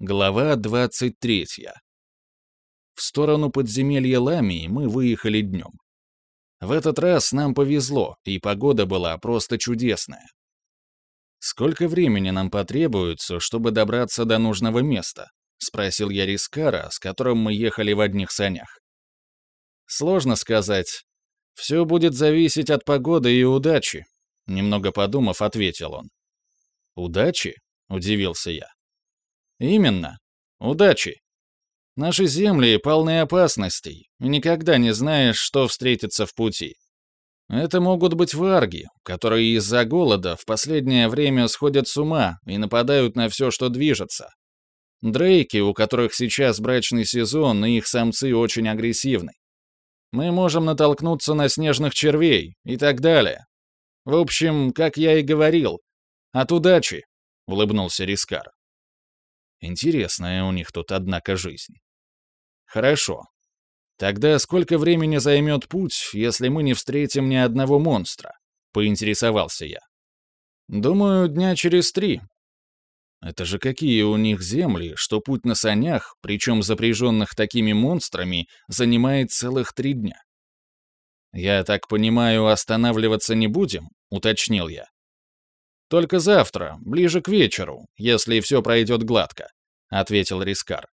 Глава 23. В сторону подземелья Ламии мы выехали днем. В этот раз нам повезло, и погода была просто чудесная. «Сколько времени нам потребуется, чтобы добраться до нужного места?» — спросил я Рискара, с которым мы ехали в одних санях. «Сложно сказать. Все будет зависеть от погоды и удачи», — немного подумав, ответил он. «Удачи?» — удивился я. Именно. Удачи. Наши земли полны опасностей, и никогда не знаешь, что встретится в пути. Это могут быть варги, которые из-за голода в последнее время сходят с ума и нападают на все, что движется. Дрейки, у которых сейчас брачный сезон, и их самцы очень агрессивны. Мы можем натолкнуться на снежных червей и так далее. В общем, как я и говорил, от удачи, — улыбнулся Рискар. Интересная у них тут, однако, жизнь. Хорошо. Тогда сколько времени займет путь, если мы не встретим ни одного монстра? Поинтересовался я. Думаю, дня через три. Это же какие у них земли, что путь на санях, причем запряженных такими монстрами, занимает целых три дня. «Я так понимаю, останавливаться не будем?» — уточнил я. «Только завтра, ближе к вечеру, если все пройдет гладко», — ответил Рискар.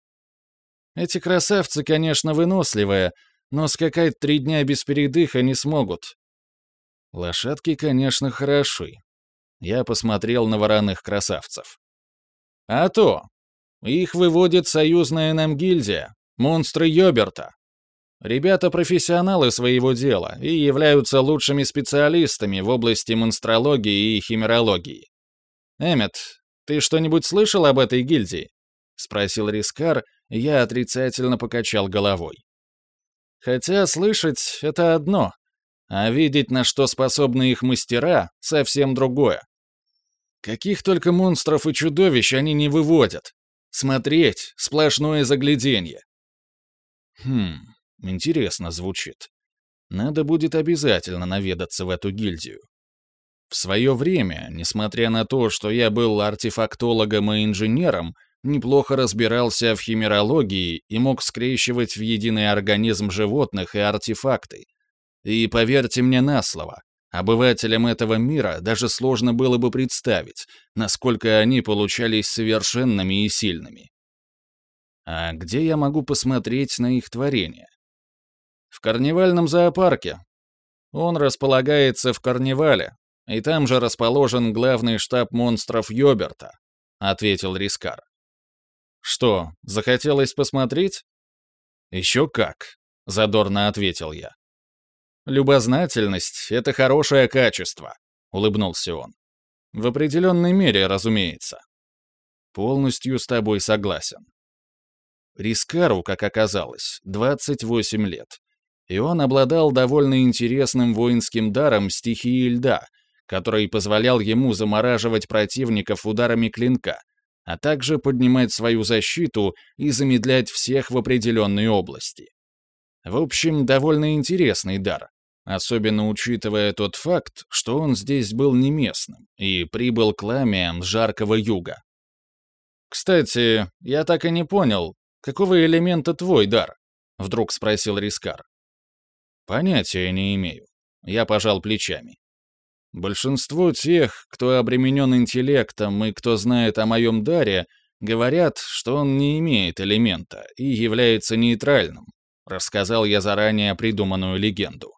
«Эти красавцы, конечно, выносливые, но скакать три дня без передыха не смогут». Лошадки, конечно, хороши. Я посмотрел на вороных красавцев. «А то! Их выводит союзная нам гильдия, монстры Йоберта. Ребята профессионалы своего дела и являются лучшими специалистами в области монстрологии и химерологии. Эммет, ты что-нибудь слышал об этой гильдии? спросил Рискар, и я отрицательно покачал головой. Хотя слышать это одно, а видеть, на что способны их мастера, совсем другое. Каких только монстров и чудовищ они не выводят. Смотреть — сплошное загляденье. Хм, Интересно звучит. Надо будет обязательно наведаться в эту гильдию. В свое время, несмотря на то, что я был артефактологом и инженером, неплохо разбирался в химерологии и мог скрещивать в единый организм животных и артефакты. И поверьте мне на слово, обывателям этого мира даже сложно было бы представить, насколько они получались совершенными и сильными. А где я могу посмотреть на их творение? В карнивальном зоопарке. Он располагается в карнивале, и там же расположен главный штаб монстров Йоберта», — ответил Рискар. «Что, захотелось посмотреть?» «Еще как», — задорно ответил я. «Любознательность — это хорошее качество», — улыбнулся он. «В определенной мере, разумеется». «Полностью с тобой согласен». Рискару, как оказалось, 28 лет и он обладал довольно интересным воинским даром стихии льда, который позволял ему замораживать противников ударами клинка, а также поднимать свою защиту и замедлять всех в определенной области. В общем, довольно интересный дар, особенно учитывая тот факт, что он здесь был не местным и прибыл к ламиям с жаркого юга. «Кстати, я так и не понял, какого элемента твой дар?» — вдруг спросил Рискар. Понятия не имею. Я пожал плечами. Большинство тех, кто обременен интеллектом и кто знает о моем даре, говорят, что он не имеет элемента и является нейтральным, рассказал я заранее придуманную легенду.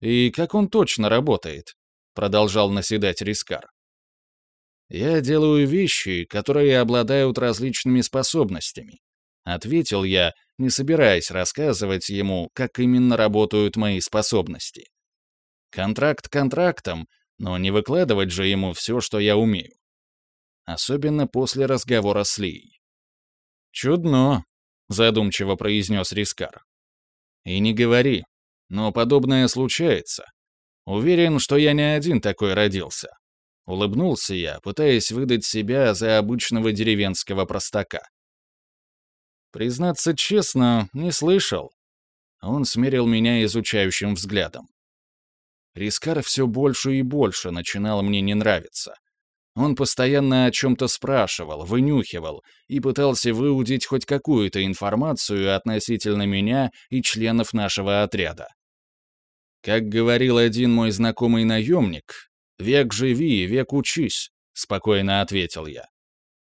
«И как он точно работает?» — продолжал наседать Рискар. «Я делаю вещи, которые обладают различными способностями. — ответил я, не собираясь рассказывать ему, как именно работают мои способности. Контракт контрактом, но не выкладывать же ему все, что я умею. Особенно после разговора с Лией. «Чудно», — задумчиво произнес Рискар. «И не говори, но подобное случается. Уверен, что я не один такой родился». Улыбнулся я, пытаясь выдать себя за обычного деревенского простака. Признаться честно, не слышал. Он смерил меня изучающим взглядом. Рискар все больше и больше начинал мне не нравиться. Он постоянно о чем-то спрашивал, вынюхивал и пытался выудить хоть какую-то информацию относительно меня и членов нашего отряда. Как говорил один мой знакомый наемник, «Век живи, век учись», — спокойно ответил я.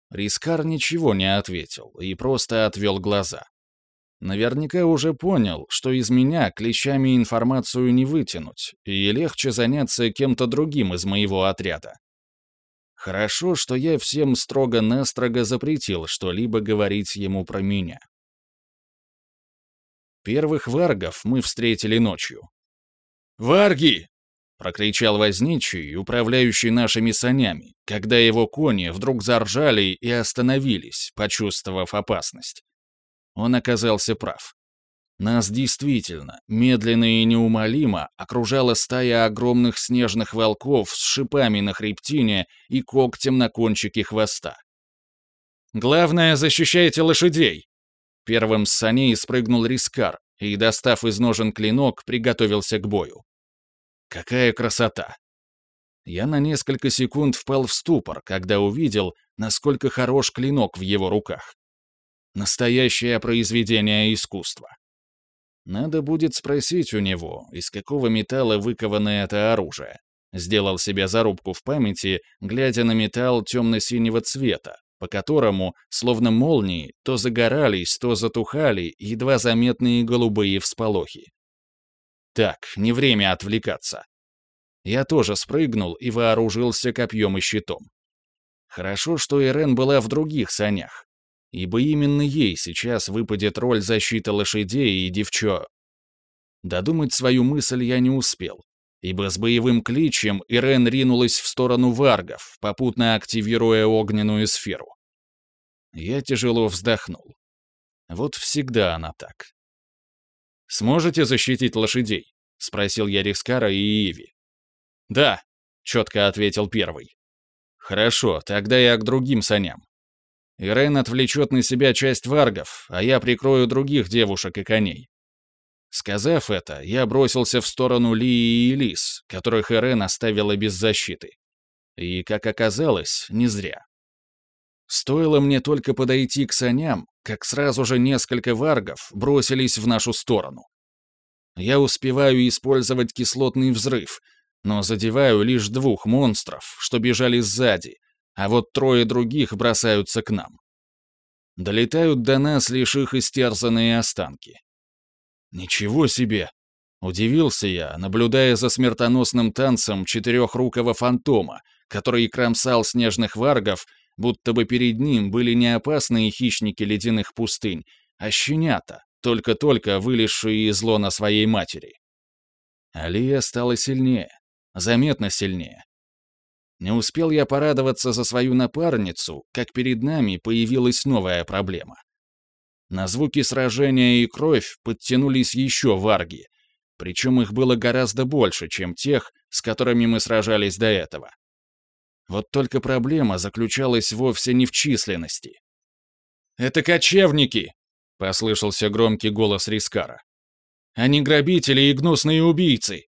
Рискар ничего не ответил и просто отвел глаза. Наверняка уже понял, что из меня клещами информацию не вытянуть, и легче заняться кем-то другим из моего отряда. Хорошо, что я всем строго-настрого запретил что-либо говорить ему про меня. Первых варгов мы встретили ночью. «Варги!» — прокричал возничий, управляющий нашими санями, когда его кони вдруг заржали и остановились, почувствовав опасность. Он оказался прав. Нас действительно, медленно и неумолимо, окружала стая огромных снежных волков с шипами на хребтине и когтем на кончике хвоста. «Главное, защищайте лошадей!» Первым с саней спрыгнул Рискар и, достав из ножен клинок, приготовился к бою. Какая красота! Я на несколько секунд впал в ступор, когда увидел, насколько хорош клинок в его руках. Настоящее произведение искусства. Надо будет спросить у него, из какого металла выковано это оружие. Сделал себе зарубку в памяти, глядя на металл темно-синего цвета, по которому, словно молнии, то загорались, то затухали едва заметные голубые всполохи. Так, не время отвлекаться. Я тоже спрыгнул и вооружился копьем и щитом. Хорошо, что Ирен была в других санях ибо именно ей сейчас выпадет роль защиты лошадей и девчо. Додумать свою мысль я не успел, ибо с боевым кличем Ирен ринулась в сторону варгов, попутно активируя огненную сферу. Я тяжело вздохнул. Вот всегда она так. «Сможете защитить лошадей?» — спросил я Рискара и Иви. «Да», — четко ответил первый. «Хорошо, тогда я к другим саням. Ирен отвлечет на себя часть варгов, а я прикрою других девушек и коней. Сказав это, я бросился в сторону Лии и Лис, которых Ирен оставила без защиты. И, как оказалось, не зря. Стоило мне только подойти к саням, как сразу же несколько варгов бросились в нашу сторону. Я успеваю использовать кислотный взрыв, но задеваю лишь двух монстров, что бежали сзади, а вот трое других бросаются к нам. Долетают до нас лишь их истерзанные останки. Ничего себе! Удивился я, наблюдая за смертоносным танцем четырехрукого фантома, который кромсал снежных варгов, будто бы перед ним были не опасные хищники ледяных пустынь, а щенята, только-только вылезшие из лона своей матери. Алия стала сильнее, заметно сильнее. Не успел я порадоваться за свою напарницу, как перед нами появилась новая проблема. На звуки сражения и кровь подтянулись еще варги, причем их было гораздо больше, чем тех, с которыми мы сражались до этого. Вот только проблема заключалась вовсе не в численности. «Это кочевники!» — послышался громкий голос Рискара. «Они грабители и гнусные убийцы!»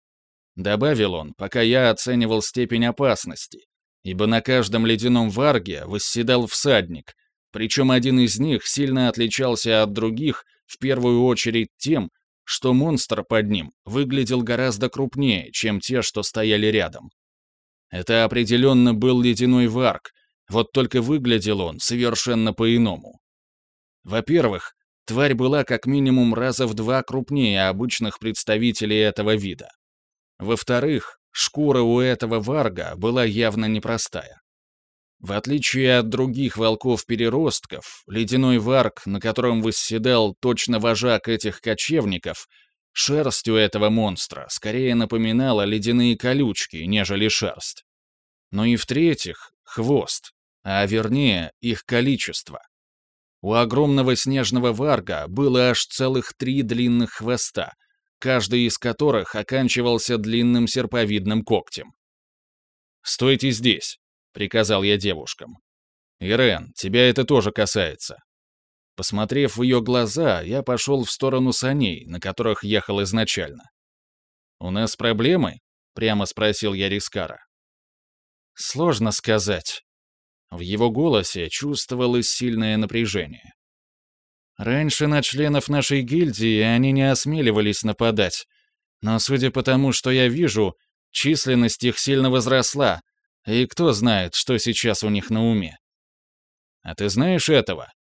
Добавил он, пока я оценивал степень опасности, ибо на каждом ледяном варге восседал всадник, причем один из них сильно отличался от других в первую очередь тем, что монстр под ним выглядел гораздо крупнее, чем те, что стояли рядом. Это определенно был ледяной варг, вот только выглядел он совершенно по-иному. Во-первых, тварь была как минимум раза в два крупнее обычных представителей этого вида. Во-вторых, шкура у этого варга была явно непростая. В отличие от других волков-переростков, ледяной варг, на котором восседал точно вожак этих кочевников, шерсть у этого монстра скорее напоминала ледяные колючки, нежели шерсть. Но и в-третьих, хвост, а вернее, их количество. У огромного снежного варга было аж целых три длинных хвоста — каждый из которых оканчивался длинным серповидным когтем. «Стойте здесь», — приказал я девушкам. «Ирен, тебя это тоже касается». Посмотрев в ее глаза, я пошел в сторону саней, на которых ехал изначально. «У нас проблемы?» — прямо спросил я Рискара. Сложно сказать. В его голосе чувствовалось сильное напряжение. Раньше на членов нашей гильдии они не осмеливались нападать, но судя по тому, что я вижу, численность их сильно возросла, и кто знает, что сейчас у них на уме. «А ты знаешь этого?»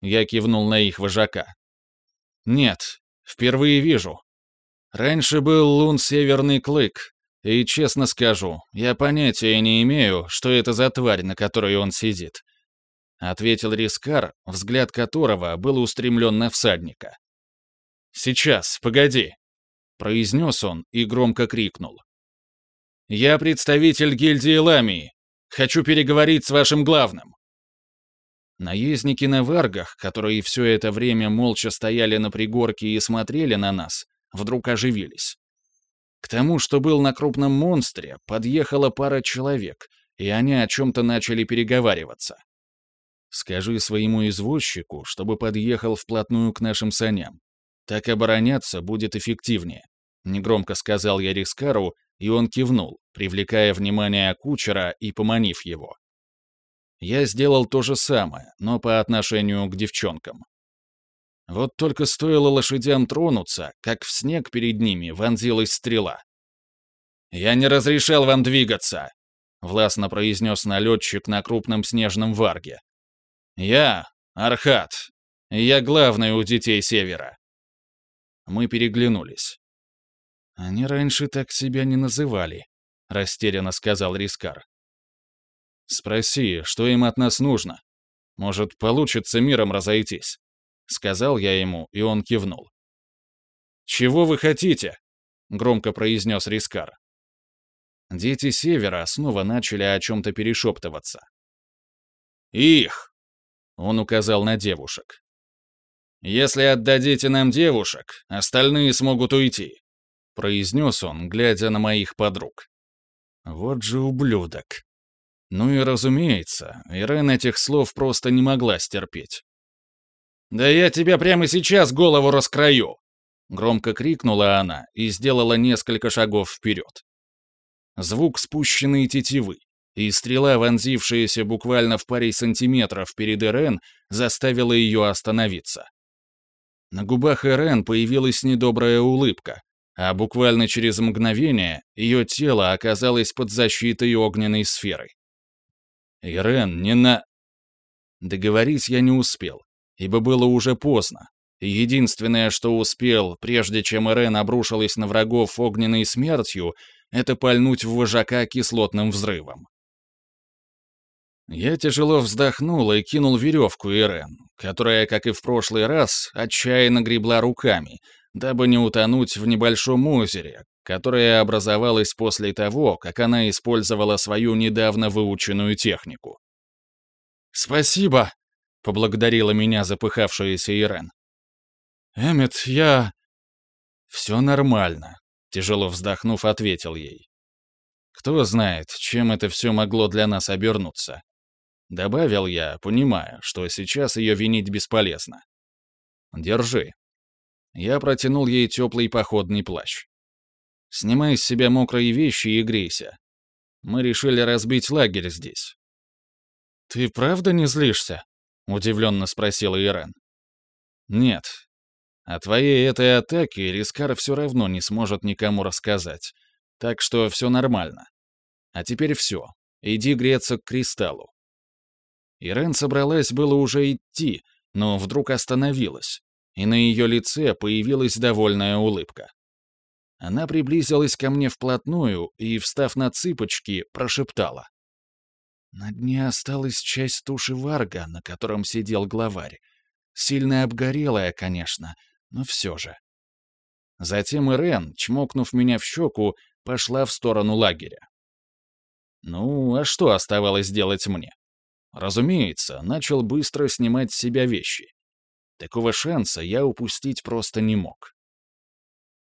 Я кивнул на их вожака. «Нет, впервые вижу. Раньше был лун Северный Клык, и, честно скажу, я понятия не имею, что это за тварь, на которой он сидит. — ответил Рискар, взгляд которого был устремлен на всадника. «Сейчас, погоди», — произнес он и громко крикнул. «Я представитель гильдии Ламии. Хочу переговорить с вашим главным». Наездники на варгах, которые все это время молча стояли на пригорке и смотрели на нас, вдруг оживились. К тому, что был на крупном монстре, подъехала пара человек, и они о чем-то начали переговариваться. Скажи своему извозчику, чтобы подъехал вплотную к нашим саням. Так обороняться будет эффективнее», — негромко сказал я Рискару, и он кивнул, привлекая внимание кучера и поманив его. Я сделал то же самое, но по отношению к девчонкам. Вот только стоило лошадям тронуться, как в снег перед ними вонзилась стрела. «Я не разрешал вам двигаться», — властно произнес налетчик на крупном снежном варге, «Я — Архат. Я главный у детей Севера». Мы переглянулись. «Они раньше так себя не называли», — растерянно сказал Рискар. «Спроси, что им от нас нужно. Может, получится миром разойтись?» — сказал я ему, и он кивнул. «Чего вы хотите?» — громко произнес Рискар. Дети Севера снова начали о чем-то перешептываться. «Их!» Он указал на девушек. «Если отдадите нам девушек, остальные смогут уйти», — произнес он, глядя на моих подруг. «Вот же ублюдок». Ну и разумеется, Ирен этих слов просто не могла стерпеть. «Да я тебя прямо сейчас голову раскрою!» Громко крикнула она и сделала несколько шагов вперед. Звук спущенной тетивы, и стрела, вонзившаяся буквально в паре сантиметров перед Эрен, заставила ее остановиться. На губах Эрен появилась недобрая улыбка, а буквально через мгновение ее тело оказалось под защитой огненной сферы. «Ирен, не на...» Договорить я не успел, ибо было уже поздно. И единственное, что успел, прежде чем Ирен обрушилась на врагов огненной смертью, это пальнуть в вожака кислотным взрывом. Я тяжело вздохнул и кинул веревку Ирен, которая, как и в прошлый раз, отчаянно гребла руками, дабы не утонуть в небольшом озере, которое образовалось после того, как она использовала свою недавно выученную технику. «Спасибо!» — поблагодарила меня запыхавшаяся Ирен. «Эммет, я...» «Все нормально», — тяжело вздохнув, ответил ей. «Кто знает, чем это все могло для нас обернуться. Добавил я, понимая, что сейчас ее винить бесполезно. «Держи». Я протянул ей теплый походный плащ. «Снимай с себя мокрые вещи и грейся. Мы решили разбить лагерь здесь». «Ты правда не злишься?» — удивленно спросила Ирен. «Нет. О твоей этой атаке Рискар все равно не сможет никому рассказать. Так что все нормально. А теперь все. Иди греться к кристаллу. Ирен собралась было уже идти, но вдруг остановилась, и на ее лице появилась довольная улыбка. Она приблизилась ко мне вплотную и, встав на цыпочки, прошептала. На дне осталась часть туши варга, на котором сидел главарь. Сильно обгорелая, конечно, но все же. Затем Ирен, чмокнув меня в щеку, пошла в сторону лагеря. Ну, а что оставалось делать мне? Разумеется, начал быстро снимать с себя вещи. Такого шанса я упустить просто не мог.